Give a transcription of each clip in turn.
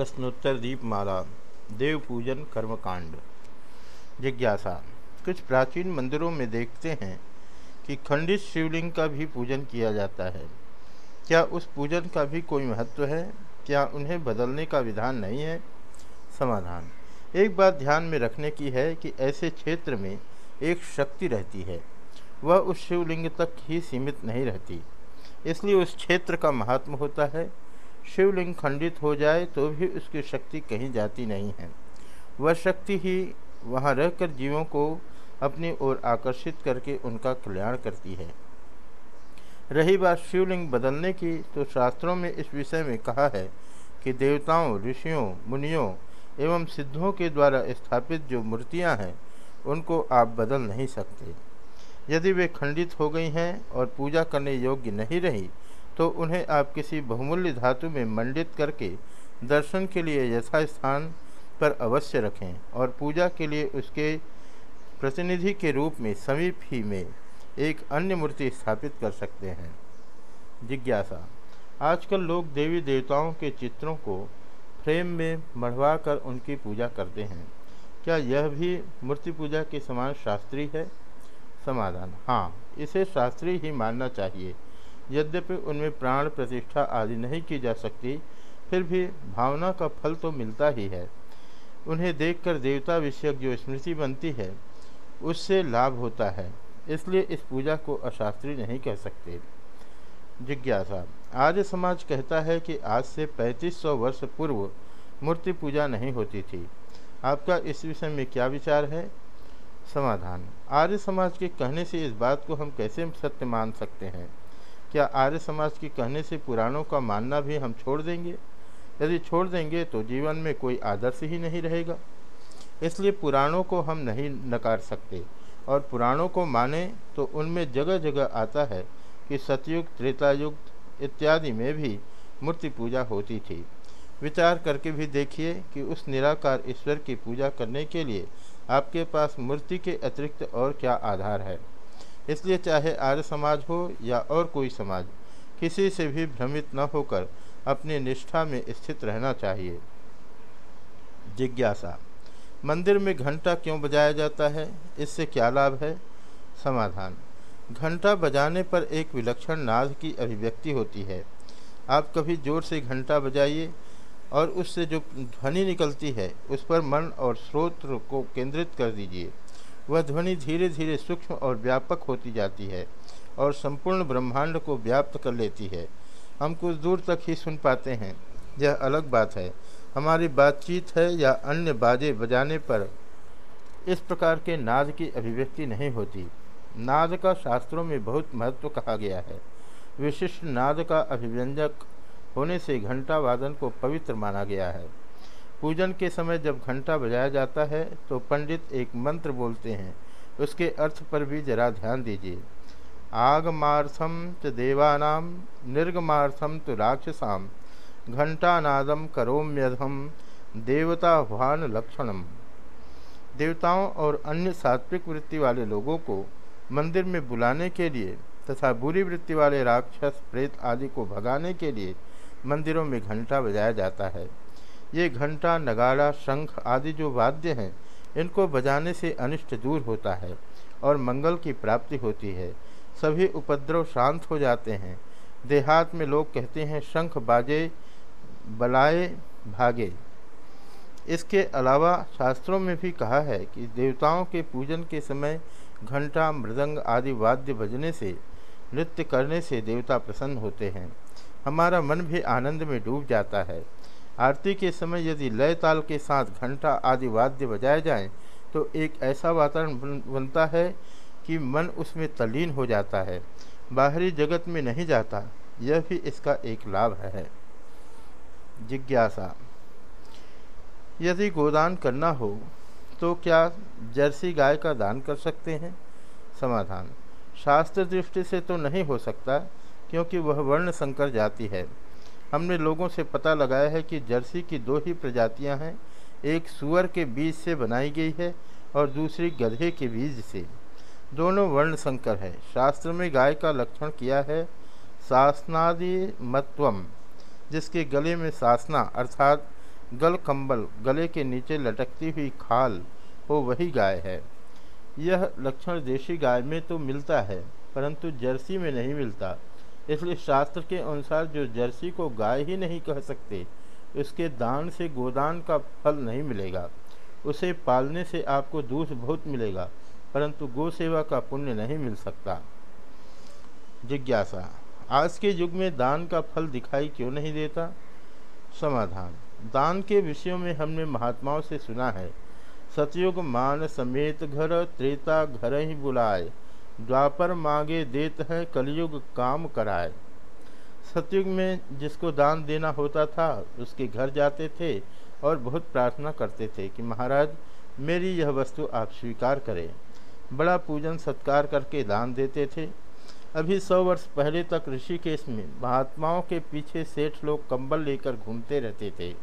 प्रश्नोत्तर दीपमाला देव पूजन कर्मकांड। जिज्ञासा, कुछ प्राचीन मंदिरों में देखते हैं कि खंडित शिवलिंग का भी पूजन किया जाता है। क्या उस पूजन का भी कोई महत्व है? क्या उन्हें बदलने का विधान नहीं है? समाधान। एक बात ध्यान में रखने की है कि ऐसे क्षेत्र में एक शक्ति रहती है। वह उस शिवलिंग तक ही सीमित नहीं रहती। इसलिए उस क्षेत्र का महात्म होता है शिवलिंग खंडित हो जाए तो भी उसकी शक्ति कहीं जाती नहीं है। वह शक्ति ही वहाँ रहकर जीवों को अपनी ओर आकर्षित करके उनका कल्याण करती है। रही बात शिवलिंग बदलने की तो शास्त्रों में इस विषय में कहा है कि देवताओं, ऋषियों, मुनियों एवं सिद्धों के द्वारा स्थापित जो मूर्तियाँ हैं, उनको आप बदल नहीं सकते। यदि वे खंडित हो गई हैं और पूजा करने योग्य नहीं रही तो उन्हें आप किसी बहुमूल्य धातु में मंडित करके दर्शन के लिए यथास्थान पर अवश्य रखें और पूजा के लिए उसके प्रतिनिधि के रूप में समीप ही में एक अन्य मूर्ति स्थापित कर सकते हैं। जिज्ञासा। आजकल लोग देवी देवताओं के चित्रों को फ्रेम में मढ़वा कर उनकी पूजा करते हैं। क्या यह भी मूर्ति पूजा के समान शास्त्रीय है? समाधान। हाँ इसे शास्त्रीय ही मानना चाहिए। यद्यपि उनमें प्राण प्रतिष्ठा आदि नहीं की जा सकती, फिर भी भावना का फल तो मिलता ही है। उन्हें देखकर देवता विषयक जो स्मृति बनती है, उससे लाभ होता है। इसलिए इस पूजा को अशास्त्रीय नहीं कह सकते। जिज्ञासा। आर्य समाज कहता है कि आज से 3500 वर्ष पूर्व मूर्ति पूजा नहीं होती थी। आपका इस विषय में क्या विचार है? समाधान। आर्य समाज के कहने से इस बात को हम कैसे सत्य मान सकते हैं? क्या आर्य समाज के कहने से पुराणों का मानना भी हम छोड़ देंगे? यदि छोड़ देंगे तो जीवन में कोई आदर्श ही नहीं रहेगा। इसलिए पुराणों को हम नहीं नकार सकते। और पुराणों को माने तो उनमें जगह जगह आता है कि सतयुग, त्रेतायुग इत्यादि में भी मूर्ति पूजा होती थी। विचार करके भी देखिए कि उस निराकार ईश्वर की पूजा करने के लिए आपके पास मूर्ति के अतिरिक्त और क्या आधार है। इसलिए चाहे आर्य समाज हो या और कोई समाज, किसी से भी भ्रमित न होकर अपनी निष्ठा में स्थित रहना चाहिए। जिज्ञासा। मंदिर में घंटा क्यों बजाया जाता है? इससे क्या लाभ है? समाधान। घंटा बजाने पर एक विलक्षण नाद की अभिव्यक्ति होती है। आप कभी ज़ोर से घंटा बजाइए और उससे जो ध्वनि निकलती है, उस पर मन और स्रोत को केंद्रित कर दीजिए। वह ध्वनि धीरे धीरे सूक्ष्म और व्यापक होती जाती है और संपूर्ण ब्रह्मांड को व्याप्त कर लेती है। हम कुछ दूर तक ही सुन पाते हैं। यह अलग बात है। हमारी बातचीत है या अन्य बाजे बजाने पर इस प्रकार के नाद की अभिव्यक्ति नहीं होती। नाद का शास्त्रों में बहुत महत्व कहा गया है। विशिष्ट नाद का अभिव्यंजक होने से घंटा वादन को पवित्र माना गया है। पूजन के समय जब घंटा बजाया जाता है तो पंडित एक मंत्र बोलते हैं। उसके अर्थ पर भी जरा ध्यान दीजिए। आगमार्थम च देवानाम निर्गमार्थम तो राक्षसाम घंटानादम करोम्यधम देवताह्वान लक्षणम देवताओं और अन्य सात्विक वृत्ति वाले लोगों को मंदिर में बुलाने के लिए तथा बुरी वृत्ति वाले राक्षस, प्रेत आदि को भगाने के लिए मंदिरों में घंटा बजाया जाता है। ये घंटा, नगाड़ा, शंख आदि जो वाद्य हैं, इनको बजाने से अनिष्ट दूर होता है और मंगल की प्राप्ति होती है। सभी उपद्रव शांत हो जाते हैं। देहात में लोग कहते हैं, शंख बाजे, बलाए, भागे। इसके अलावा शास्त्रों में भी कहा है कि देवताओं के पूजन के समय घंटा, मृदंग आदि वाद्य बजने से, नृत्य करने से देवता प्रसन्न होते हैं। हमारा मन भी आनंद में डूब जाता है। आरती के समय यदि लय ताल के साथ घंटा आदि वाद्य बजाए जाएँ तो एक ऐसा वातावरण बनता है कि मन उसमें तलीन हो जाता है। बाहरी जगत में नहीं जाता, यह भी इसका एक लाभ है। जिज्ञासा। यदि गोदान करना हो तो क्या जर्सी गाय का दान कर सकते हैं? समाधान। शास्त्र दृष्टि से तो नहीं हो सकता, क्योंकि वह वर्ण संकर जाति है। हमने लोगों से पता लगाया है कि जर्सी की दो ही प्रजातियाँ हैं, एक सुअर के बीज से बनाई गई है और दूसरी गधे के बीज से। दोनों वर्ण संकर है। शास्त्र में गाय का लक्षण किया है सासनादि मतवम जिसके गले में सासना अर्थात गल कंबल गले के नीचे लटकती हुई खाल हो वही गाय है। यह लक्षण देशी गाय में तो मिलता है, परंतु जर्सी में नहीं मिलता। इसलिए शास्त्र के अनुसार जो जर्सी को गाय ही नहीं कह सकते, उसके दान से गोदान का फल नहीं मिलेगा। उसे पालने से आपको दूध बहुत मिलेगा, परंतु गो सेवा का पुण्य नहीं मिल सकता। जिज्ञासा, आज के युग में दान का फल दिखाई क्यों नहीं देता? समाधान, दान के विषयों में हमने महात्माओं से सुना है। सतयुग मान समेत घर, त्रेता घर ही बुलाए। द्वापर मांगे देत है कलयुग काम कराए। सतयुग में जिसको दान देना होता था, उसके घर जाते थे और बहुत प्रार्थना करते थे कि महाराज, मेरी यह वस्तु आप स्वीकार करें। बड़ा पूजन सत्कार करके दान देते थे। अभी सौ वर्ष पहले तक ऋषिकेश में महात्माओं के पीछे सेठ लोग कंबल लेकर घूमते रहते थे।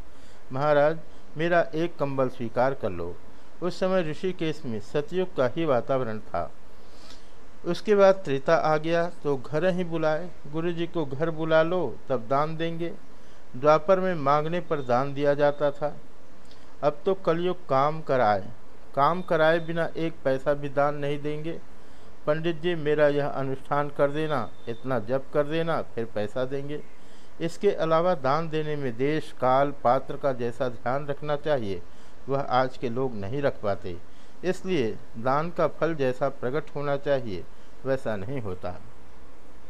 महाराज, मेरा एक कंबल स्वीकार कर लो। उस समय ऋषिकेश में सतयुग का ही वातावरण था। उसके बाद त्रेता आ गया तो घर ही बुलाए। गुरु जी को घर बुला लो, तब दान देंगे। द्वापर में मांगने पर दान दिया जाता था। अब तो कलयुग काम कराए। काम कराए बिना एक पैसा भी दान नहीं देंगे। पंडित जी, मेरा यह अनुष्ठान कर देना, इतना जप कर देना, फिर पैसा देंगे। इसके अलावा दान देने में देश, काल, पात्र का जैसा ध्यान रखना चाहिए, वह आज के लोग नहीं रख पाते। इसलिए दान का फल जैसा प्रकट होना चाहिए। वैसा नहीं होता।